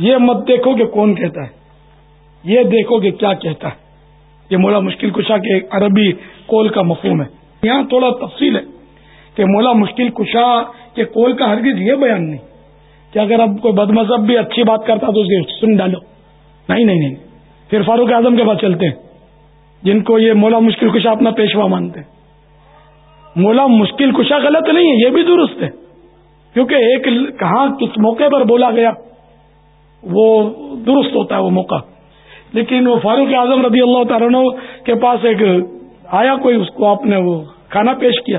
یہ مت دیکھو کہ کون کہتا ہے۔ یہ دیکھو کہ کیا کہتا ہے۔ یہ مولا مشکل کشا کے عربی کول کا مفہوم ہے۔ یہاں تھوڑا تفصیل ہے کہ مولا مشکل کشا کے کول کا ہرگز یہ بیان نہیں کہ اگر اب کوئی بد مذہب بھی اچھی بات کرتا تو اسے سن ڈالو۔ نہیں نہیں نہیں۔ پھر فاروق اعظم کے پاس چلتے ہیں۔ جن کو یہ مولا مشکل کشا اپنا پیشوا مانتے ہیں۔ مولا مشکل کشا غلط نہیں ہے، یہ بھی درست ہے۔ کیونکہ ایک کہاں کس موقع پر بولا گیا؟ وہ درست ہوتا ہے وہ موقع۔ لیکن وہ فاروق اعظم رضی اللہ تعالیٰ کے پاس ایک آیا کوئی، اس کو آپ نے وہ کھانا پیش کیا۔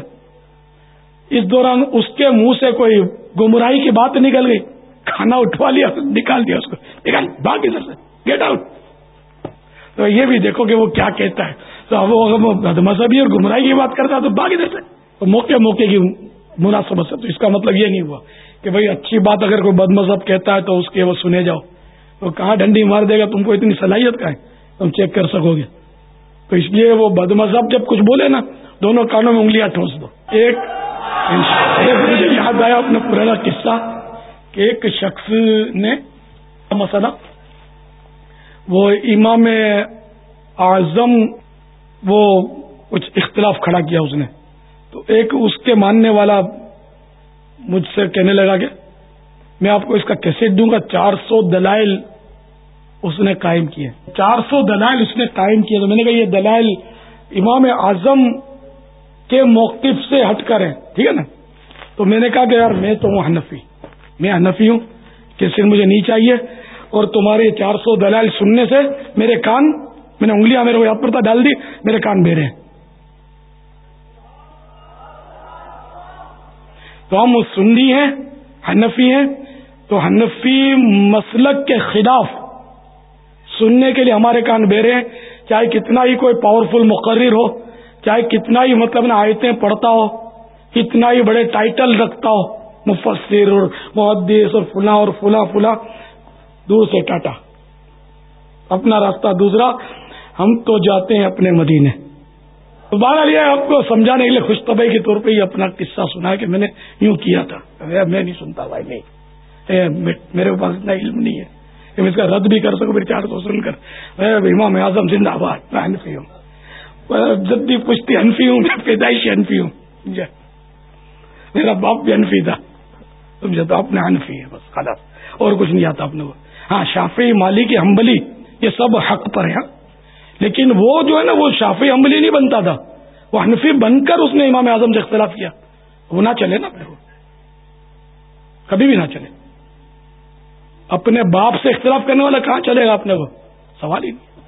اس دوران اس کے منہ سے کوئی گمراہی کی بات نکل گئی۔ کھانا اٹھوا لیا، نکال دیا اس کو۔ نکال باغ ادھر سے۔ گیٹ آؤٹ تو یہ بھی دیکھو کہ وہ کیا کہتا ہے۔ تو وہ مذہبی اور گمراہی کی بات کرتا ہے تو باغ ادھر سے۔ موقع موقع کی مناسبت سے تو اس کا مطلب یہ نہیں ہوا کہ بھائی اچھی بات اگر کوئی بد مذہب کہتا ہے تو اس کے وہ سنے جاؤ۔ تو کہاں ڈنڈی مار دے گا؟ تم کو اتنی صلاحیت کا ہے؟ تم چیک کر سکو گے۔ تو اس لیے وہ بد مذہب جب کچھ بولے نا، دونوں کانوں میں انگلیاں ٹھونس دو۔ ایک مجھے یاد آیا اپنا پرانا قصہ کہ ایک شخص نے مسئلہ، وہ امام اعظم، وہ کچھ اختلاف کھڑا کیا اس نے۔ تو ایک اس کے ماننے والا مجھ سے کہنے لگا کہ میں آپ کو اس کا کیسٹ دوں گا، چار سو دلائل اس نے قائم کیے۔ چار سو دلائل اس نے قائم کیے۔ تو میں نے کہا یہ دلائل امام اعظم کے موقف سے ہٹ کر ہیں۔ ٹھیک ہے نا؟ تو میں نے کہا کہ یار میں تو ہوں حنفی۔ میں حنفی ہوں۔ کیسٹ مجھے نہیں چاہیے۔ اور تمہارے چار سو دلائل سننے سے میرے کان، میں نے انگلیاں میرے کو یاد پڑتا، ڈال دی، میرے کان بے رہے ہیں۔ تو ہم سنی ہیں، حنفی ہیں، تو حنفی مسلک کے خلاف سننے کے لیے ہمارے کان بیرے ہیں۔ چاہے کتنا ہی کوئی پاورفل مقرر ہو، چاہے کتنا ہی مطلب نا آیتیں پڑھتا ہو، کتنا ہی بڑے ٹائٹل رکھتا ہو، مفسر اور محدث اور فلاں اور فلاں فلاں، دور سے ٹاٹا۔ اپنا راستہ دوسرا، ہم تو جاتے ہیں اپنے مدینے۔ بارہ لیا آپ کو سمجھانے کے لیے خوش طبع کے طور پہ یہ اپنا قصہ سنا کہ میں نے یوں کیا تھا۔ میں نہیں سنتا بھائی، نہیں۔ میرے پاس اتنا علم نہیں ہے۔ کہ میں اس کا رد بھی کر سکوں میری چار کو سن کر۔ امام اعظم زندہ آباد، میں انفی ہوں۔ جب بھی پوچھتی انفی ہوں، میں پیدائشی انفی ہوں۔ جی۔ میرا باپ بھی انفی تھا۔ سمجھا تو اپنے انفی ہے، بس خلاص۔ اور کچھ نہیں آتا اپنے کو۔ ہاں شافی مالی کی ہمبلی یہ سب حق پر ہے لیکن وہ جو ہے نا، وہ شافی عملی نہیں بنتا تھا۔ وہ حنفی بن کر اس نے امام اعظم سے اختلاف کیا۔ وہ نہ چلے نا پھر وہ۔ کبھی بھی نہ چلے۔ اپنے باپ سے اختلاف کرنے والا کہاں چلے گا اپنے کو سوال ہی نہیں۔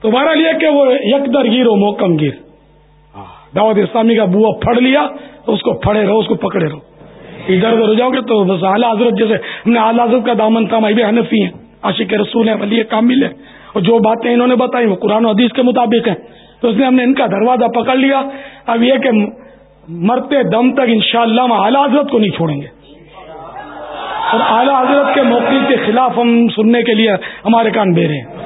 تو بہرحال یہ کہ وہ یک در گیر ہو موکم گیر۔ دعوت اسلامی کا بوا پھڑ لیا تو اس کو پھڑے رہو، اس کو پکڑے رہو۔ ادھر ادھر ہو جاؤ گے تو بس اعلیٰ حضرت جیسے ہم نے اعلیٰ حضرت کا دامن تھا میں بھی حنفی ہیں، عاشق رسول ہیں، ولی کامل ہے اور جو باتیں انہوں نے بتائی وہ قرآن و حدیث کے مطابق ہیں۔ تو اس نے ہم نے ان کا دروازہ پکڑ لیا۔ اب یہ کہ مرتے دم تک انشاءاللہ ہم اعلیٰ حضرت کو نہیں چھوڑیں گے۔ اور اعلیٰ حضرت کے موقع کے خلاف ہم سننے کے لیے ہمارے کان بے رہے ہیں۔